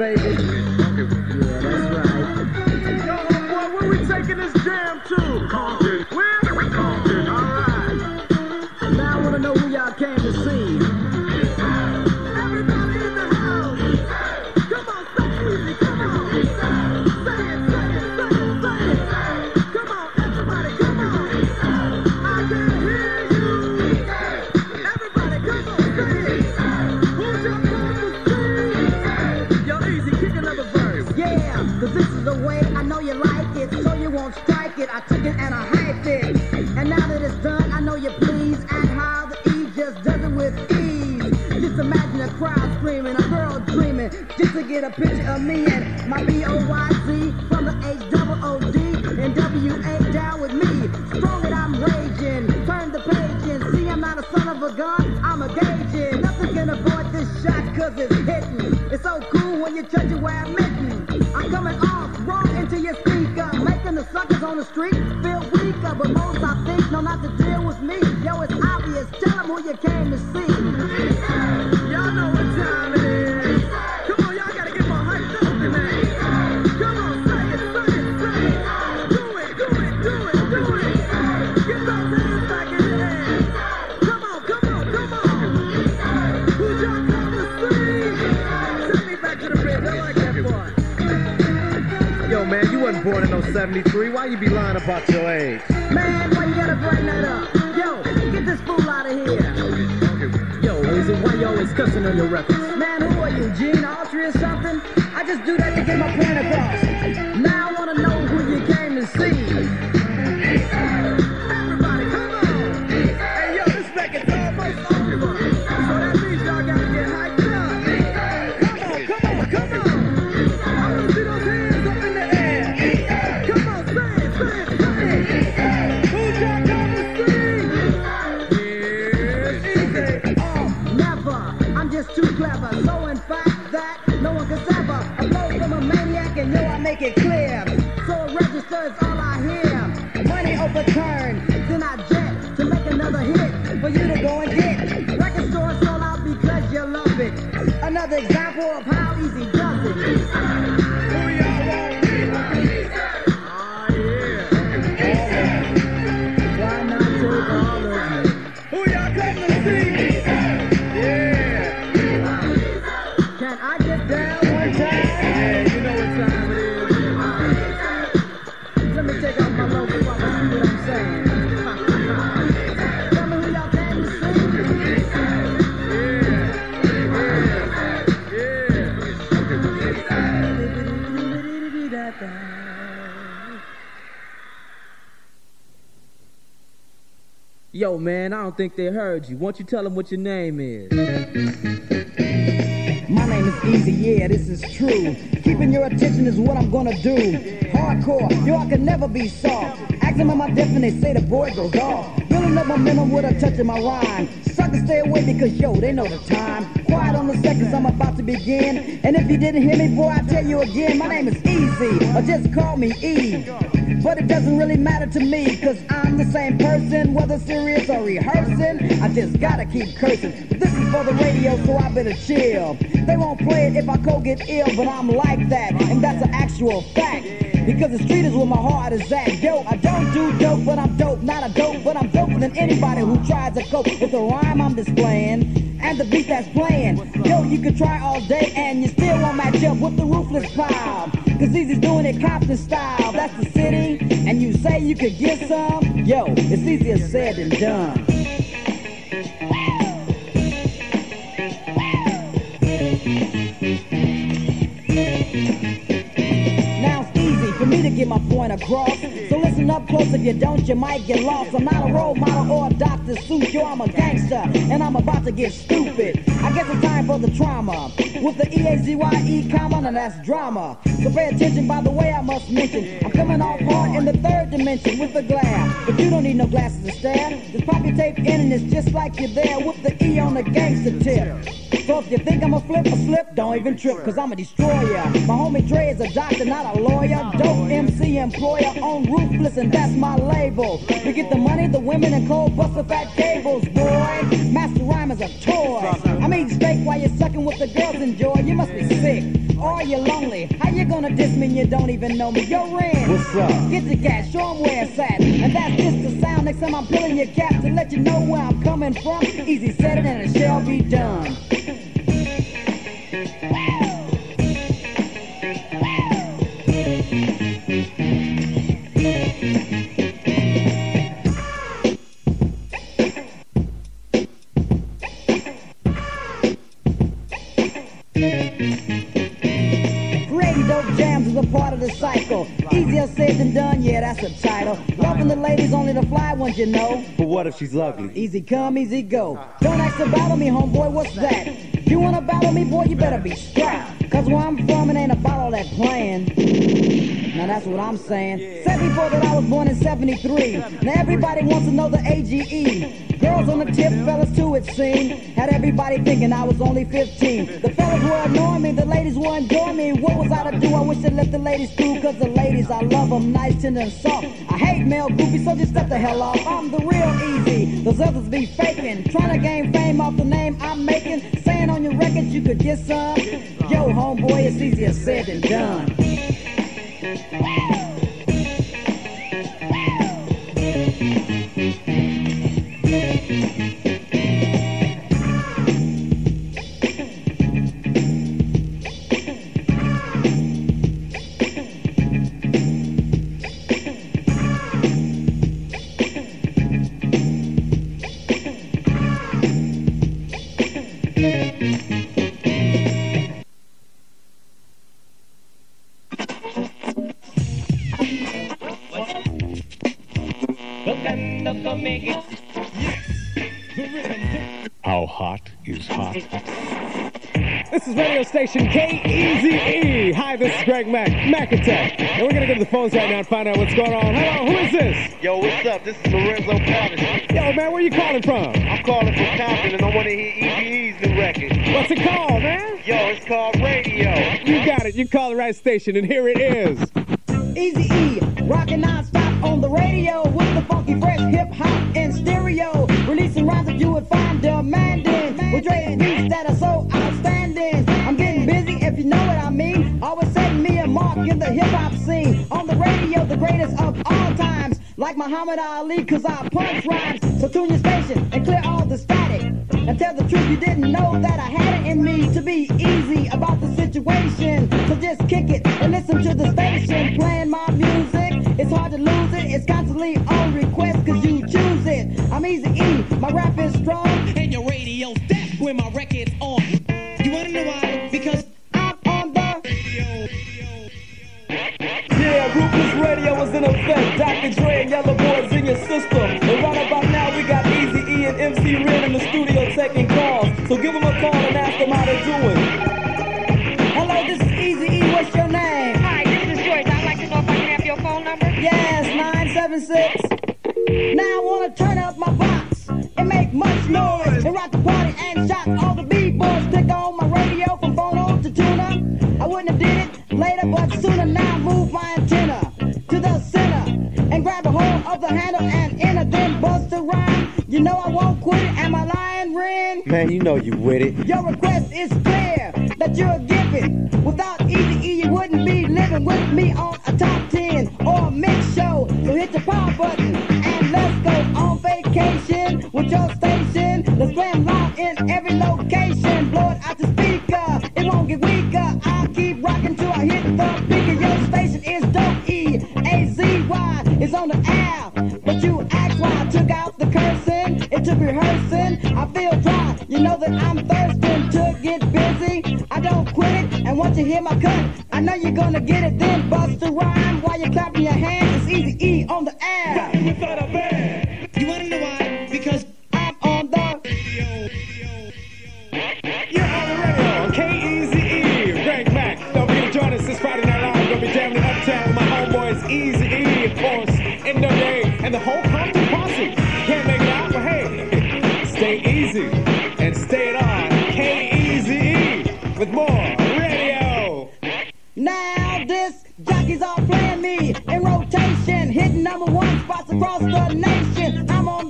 baby. Yeah, that's right. Yo, boy, where we taking this jam to? Compton. Where? Compton. All right. Now I wanna know who y'all came to see. Picture of me and my B-O-Y-Z from the H-double-O-D and W-A down with me. Strong and I'm raging, turn the page and see I'm not a son of a gun, I'm a gauging. Nothing can avoid this shot cause it's hitting. It's so cool when you touch it where I'm mitten. I'm coming off wrong into your speaker, making the suckers on the street feel weaker. But most I think know not to deal with me. Yo, it's obvious, tell them who you came to see. Born in no 73. Why you be lying about your age? Man, why you gotta brighten that up? Yo, get this fool out of here. Yo, Weezy, why you always cussing on your records? Man, who are you, Gene Autry or something? I just do that to get my point Money overturned, then I jet to make another hit for you to go and get. Record store sold out because you love it. Another example of how easy Yo, man, I don't think they heard you. Won't you tell them what your name is? My name is Easy, yeah, this is true. Keeping your attention is what I'm gonna do. Hardcore, yo, I can never be soft. Ask them am deaf and they say the boy goes off. Building up my momentum with a touch of my rhyme. Suckers stay away because yo, they know the time. Quiet on the seconds, I'm about to begin. And if you didn't hear me, boy, I tell you again, my name is Easy, or just call me E. But it doesn't really matter to me, cause I'm the same person, whether serious or rehearsing. I just gotta keep cursing. This is for the radio, so I better chill. They won't play it if I go get ill, but I'm like that, and that's an actual fact. Because the street is where my heart is at. Yo, I don't do dope, but I'm dope. Not a dope, but I'm doper than anybody who tries to cope with the rhyme I'm displaying and the beat that's playing. Yo, you can try all day and you still won't match up with the ruthless pile. Cause Easy's doing it Compton style. That's the city, and you say you could get some, yo, it's easier said than done. Now it's easy for me to get my point across. So up close if you don't, you might get lost. I'm not a role model or a Dr. Seuss, yo, I'm a gangster, and I'm about to get stupid. I guess it's time for the trauma. With the E-A-Z-Y-E comma, and that's drama. So pay attention, by the way, I must mention, I'm coming off hard in the third dimension with the glass. But you don't need no glasses to stare. Just pop your tape in and it's just like you're there with the E on the gangster tip. So if you think I'm a flip or slip, don't even trip, cause I'm a destroyer. My homie Dre is a doctor, not a lawyer. Dope MC employer on ruthless, and that's my label. We get the money, the women, and cold buster fat cables, boy. Master rhyme is a toy. I'm eating steak while you're sucking with the girls enjoy. You must be sick. Or you're lonely. How you gonna diss me you don't even know me? Yo, Ren. What's up? Get the cash, show 'em where it's at. And that's just the sound. Next time I'm pulling your cap to let you know where I'm coming from. Easy said it and it shall be done. Than done, yeah, that's a title. Loving the ladies, only the fly ones, you know. But what if she's ugly? Easy come, easy go. Don't ask to battle me, homeboy, what's that? You wanna battle me, boy, you better be strapped. Cause where I'm from, it ain't about all that playing. Now that's what I'm saying. Said before that I was born in 73. Now everybody wants to know the AGE. Girls on the tip, fellas too, it seemed. Had everybody thinking I was only 15. The fellas were annoying me, the ladies were enjoying me. What was I to do? I wish I let the ladies through, cause the ladies, I love them nice, tender, and soft. I hate male groupies, so just step the hell off. I'm the real easy. Those others be faking. Trying to gain fame off the name I'm making. Saying on your records you could get some. Yo, homeboy, it's easier said than done. How hot is hot? This is radio station KEZE. Hi, this is Greg Mack, Mac Attack. And we're going to go to the phones right now and find out what's going on. Hello, who is this? Yo, what's up? This is Lorenzo Patterson. Yo, man, where you calling from? I'm calling from Compton and I want to hear Eazy-E's new record. What's it called, man? Yo, it's called Radio. You got it. You call the right station, and here it is. Easy E, rockin' non-stop on the radio with the funky fresh hip hop in stereo. Releasing rhymes that you would find demanding. With Dre's beats that are so outstanding. I'm getting busy if you know what I mean. Always setting me a mark in the hip hop scene. On the radio, the greatest of all times. Like Muhammad Ali, cause I punch rhymes. So tune your station and clear all the static. And tell the truth, you didn't know that I had it in me to be easy about the situation. So just kick it and listen to the station playing my music. It's lose it, it's constantly on request cause you choose it. I'm easy E, my rap is strong. and your radio. That's when my record's on. You wanna know why? Because I'm on the radio. Yeah, Ruthless Radio is in effect. Dr. Dre and Yella Boys in your system. And right about now, we got Easy E and MC Ren in the studio noise and rock the party and shock all the b-boys. Click on my radio from phono to tuna. I wouldn't have did it later, but sooner now move my antenna to the center and grab a hold of the handle and in a then bust a rhyme. You know I won't quit. it. Am I lying, Ren? Man, you know you with it. Your request is clear that you're giving. Without Easy E, you wouldn't be living with me on a top 10 or a mix show. So hit the power button Till I hit the speaker. Your station is dope E A Z Y. is on the air. But you ask why I took out the cursing. It took rehearsing. I feel dry. You know that I'm thirsting to get busy. I don't quit it. And once you hear my cut, I know you're gonna get it. Then bust a rhyme while you're clapping your hands.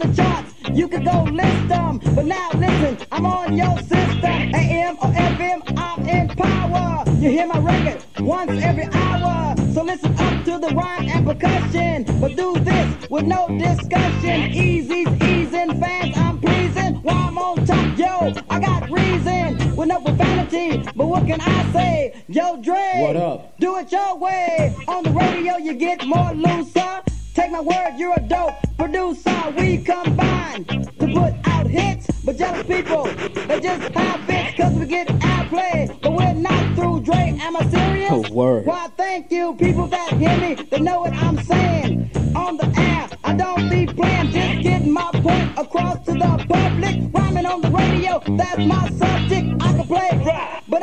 On the charts, you could go list them, but now listen, I'm on your system, AM or FM, I'm in power. You hear my record once every hour, so listen up to the rhyme and percussion, but do this with no discussion. Easy's easing, fans I'm pleasing, while I'm on top, yo, I got reason with no profanity, but what can I say? Yo, Dre, What up? do it your way. On the radio, you get more looser. Take my word, you're a dope producer. We combine to put out hits, but jealous people, they just have bits cause we get airplay. But we're not through, Dre. Am I serious? Oh, word. Why, thank you, people that hear me, they know what I'm saying. On the air, I don't be playing, just getting my point across to the public. Rhyming on the radio, that's my subject. I can play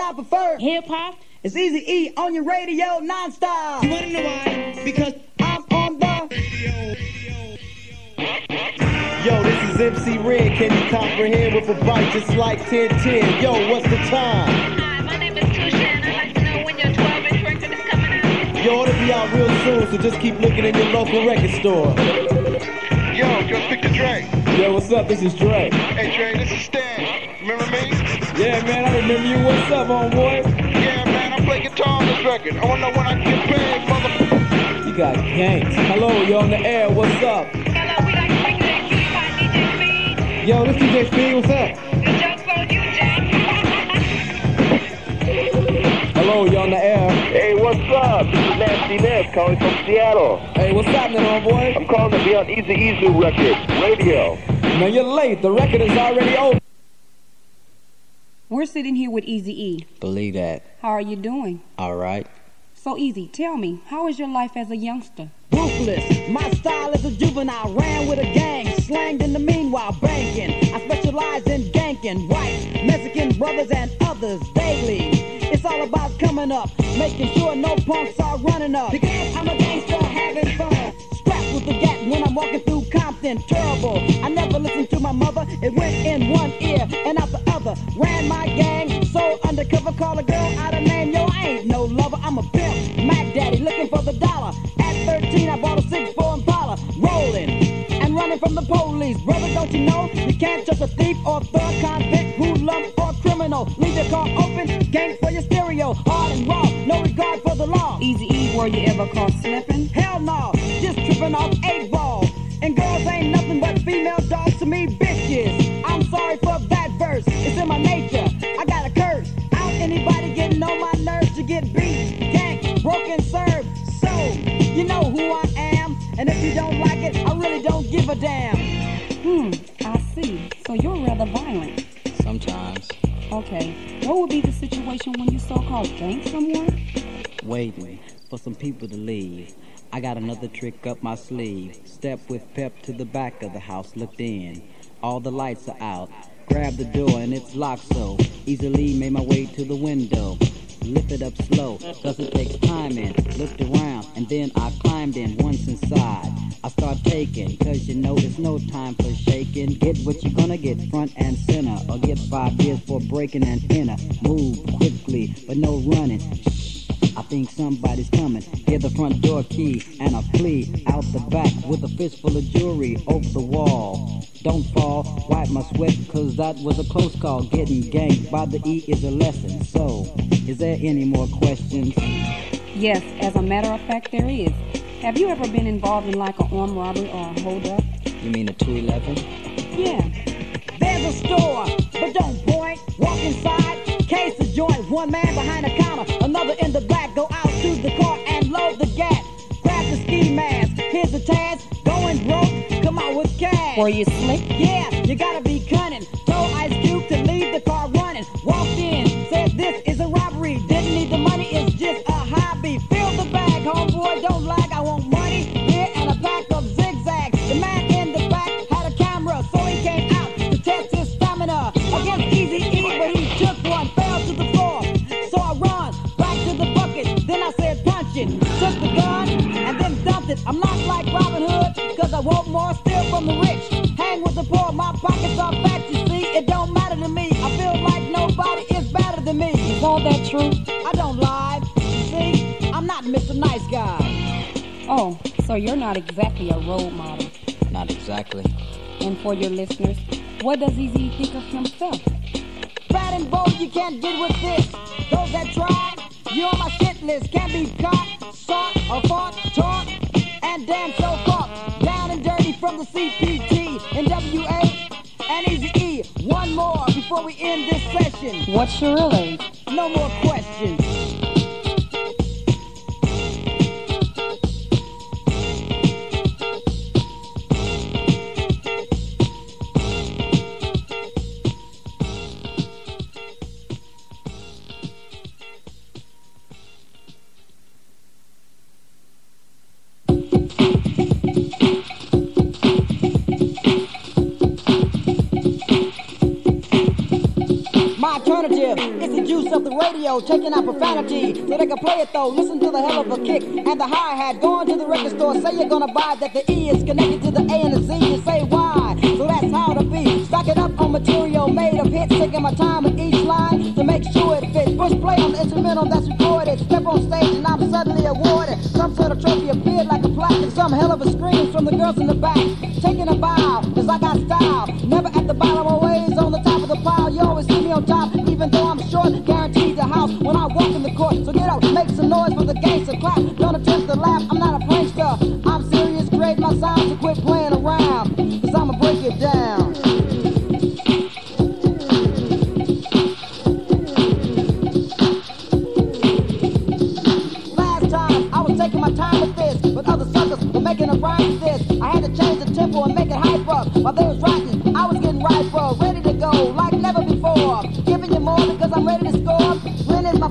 I prefer Hip hop? it's easy E on your radio non-stop. you wanna know why? Because I'm on the radio. Yo, this is MC Ren. Can you comprehend with a bite just like 1010? Yo, what's the time? Hi, my name is Tusha, and I'd like to know when your 12 inch record is coming out. Yo, it'll be out real soon, so just keep looking in your local record store. Yo, yo, speak to Dre. Yo, what's up? This is Dre. Hey, Dre, this is Stan. Remember me? Yeah, man, I remember you. What's up, homeboy? Yeah, man, I play guitar on this record. I wanna know when I can get paid, mother. You got gangs. Hello, you on the air. What's up? Hello, we like to bring that cutie pie DJ Speed. Yo, this DJ Speed, what's up? The joke's on you, Jack. Hello, you on the air. Hey, what's up? This is Nasty Ness calling from Seattle. Hey, what's happening, homeboy? I'm calling to be on Eazy-E's new record, Radio. Now you're late. The record is already over. We're sitting here with Easy E. Believe that. How are you doing? All right. So Easy, tell me, how is your life as a youngster? ruthless. My style is a juvenile, ran with a gang, slanged in the meanwhile banking. I specialize in ganking white Mexican brothers and others daily. It's all about coming up, making sure no punks are running up. Because I'm a gangster having fun. Strapped with the gat when I'm walking through Compton, terrible. Ran my gang, so undercover, call a girl out of name. Yo, I ain't no lover, I'm a pimp. Mac Daddy looking for the dollar. At 13, I bought a 6-4 Impala, rolling and running from the police. Brother, don't you know you can't trust a thief or thug convict, hoodlum or criminal. Leave your car open, gang for your stereo, hard and raw, no regard for the law. Easy E, were you ever caught slipping? Hell no, just tripping off don't like it, I really don't give a damn. Hmm, I see. So you're rather violent. Sometimes. Okay. What would be the situation when you so-called gank someone? Waiting for some people to leave. I got another trick up my sleeve. Step with pep to the back of the house, looked in. All the lights are out. Grab the door and it's locked so easily made my way to the window. Lift it up slow, cause it takes time in. Looked around and then I climbed in once inside. I start taking, cause you know it's no time for shaking. Get what you're gonna get front and center, or get five years for breaking and enter. Move quickly, but no running. I think somebody's coming. Hear the front door key and I flee out the back with a fistful of jewelry over the wall. Don't fall, wipe my sweat, cause that was a close call. Getting ganked by the E is a lesson. So, is there any more questions? Yes, as a matter of fact, there is. Have you ever been involved in like an armed robbery or a holdup? You mean a 211? Yeah. There's a store, but don't point. Walk inside, case the joint. One man behind the counter, another in the back. Go out to the car and load the gas. Grab the ski mask. Here's the task. Going broke, come out with cash. Were you slick? Yeah, you gotta be cunning. Don't lag. I want money, beer, and a pack of zigzags. The man in the back had a camera, so he came out to test his stamina. Against Easy E, but he took one, fell to the floor. So I run back to the bucket. Then I said punch it. Took the gun and then dumped it. I'm not like Robin Hood, cause I want more, steal from the rich. Hang with the poor, my pockets are fat, you see. It don't matter to me. I feel like nobody is better than me. Is all that true? I don't lie. You see, I'm not Mr. Nice Guy. Oh, so you're not exactly a role model. Not exactly. And for your listeners, what does Easy think of himself? Fat and bold, you can't get with this. Those that try, you're on my shit list. Can't be caught, sought, or fought, taught, and damn so caught. Down and dirty from the CPT, NWA, and Easy E. One more before we end this session. What's your real age? No more questions. Taking out profanity so they can play it though. Listen to the hell of a kick and the hi hat. Going to the record store, say you're gonna buy that the E is connected to the A and the Z. You say why? So that's how to be. Stock it up on material made of hits, taking my time with each line to make sure it fits. Push play on the instrumental that's recorded. Step on stage and I'm suddenly awarded some sort of trophy appeared like a plaque and some hell of a scream from the girls in the back. Taking a bow, cause I got style. Never at the bottom, always on the top of the pile. You always see me on top, the court. So get up, make some noise for the gangster clap. Don't attempt to laugh, I'm not a prankster. I'm serious, create my sound, so quit playing around. Cause I'ma break it down. Last time I was taking my time with this, but other suckers were making a rhyme with this. I had to change the tempo and make it hyper. While they was writing, I was getting riper, ready to go like never before. Giving you more because I'm ready to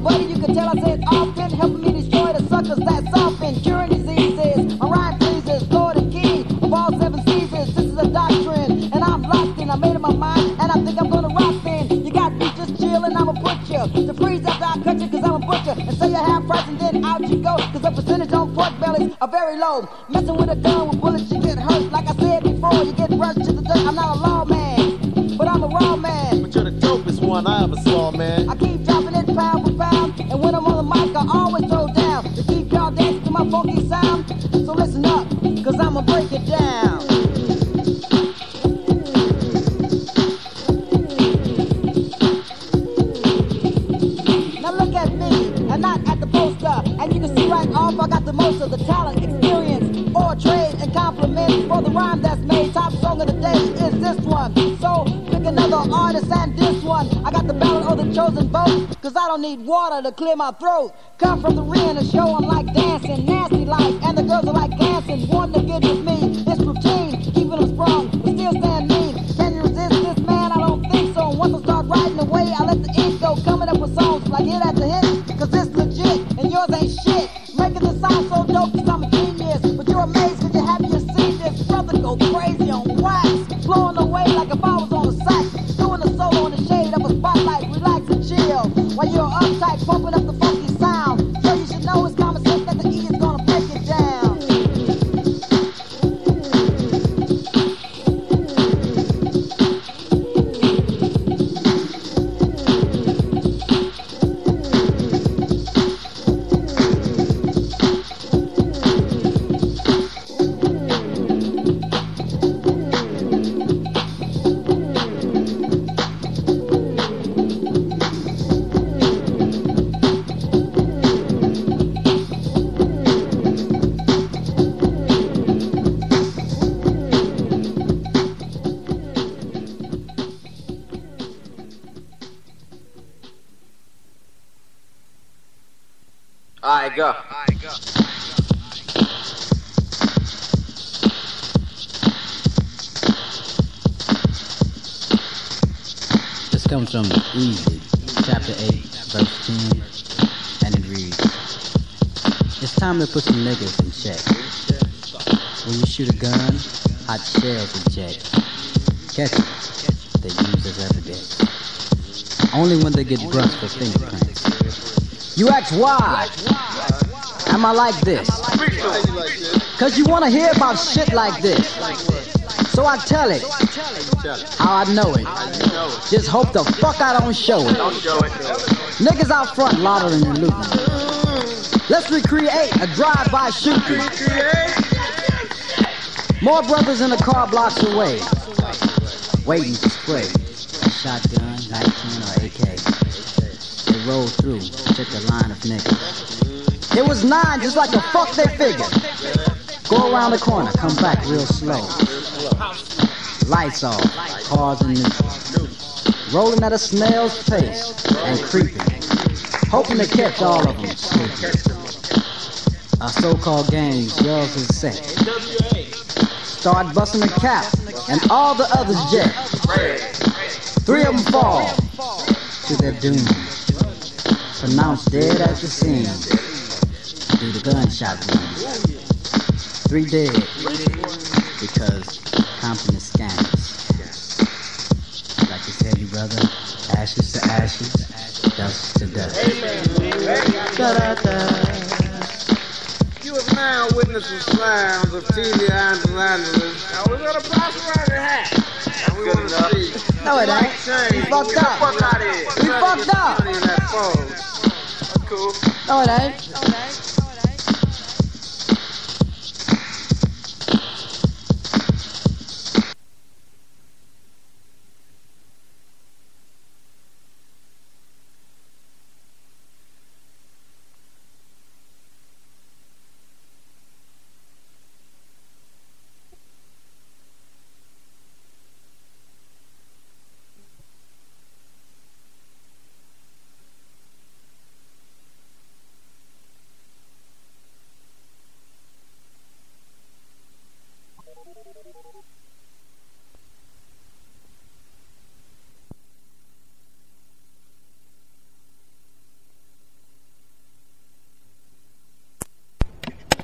buddy, you can tell I said often, helping me destroy the suckers that soften, curing diseases. My rhyme pleases, Lord and Key of all seven seasons. This is a doctrine, and I'm locked in. I made up my mind, and I think I'm gonna rock then. You got me just chillin', I'm a butcher. to freeze after I cut you, cause I'm a butcher. And say you half price, and then out you go, cause the percentage on pork bellies are very low. Messing with a gun with bullets, you get hurt. Like I said before, you get rushed to the dirt. I'm not a lawman, but I'm a raw man. But you're the dopest one I ever saw, man. I funky sound. So listen up, cause I'ma break it down. Now look at me, and not at the poster, and you can see right off I got the most of the talent, experience, or trade, and compliments for the rhyme that's made. Top song of the day is this one. So pick another artist and this one. I got the the chosen vote, cause I don't need water to clear my throat. Come from the rear and show I'm like dancing, nasty like, and the girls are like dancing, wanting to get with me. It's routine, keeping them sprung, but still stand mean. Can you resist this man? I don't think so. Once I start writing away, I let the ink go, coming up with songs like hit at the hit, go. This comes from Easy, chapter 8, verse 10, and it reads It's time to put some niggas in check. When you shoot a gun, hot shells eject. Catch it. They use us every day. Only when they get brushed for fingerprints. You act why? Am I like this? Cause you wanna hear about shit like this. So I tell it how I know it. Just hope the fuck I don't show it. Niggas out front laundering and looting. Let's recreate a drive-by shooting. More brothers in the car blocks away, waiting to spray. Shotgun, 19 or AK. They roll through, check the line of niggas. It was nine, just like the fuck they figured. Go around the corner, come back real slow. Lights off, cars in neutral. Rolling at a snail's pace and creeping. Hoping to catch all of them sleeping. Our so-called gangs, yours is set. Start busting the cap, and all the others jet. Three of them fall to their doom. Pronounced dead at the scene due the gunshot wounds. Three dead because Compton is scandalous. Like you said, you brother, ashes to ashes, dust to dust. You have now witnessed the sounds of TV Los Angeles. Now we're gonna pass around the hat. And we wanna see. No, it ain't. change. We fucked up. fuck out of here. We fucked up. Money in that phone. Cool. No, it ain't.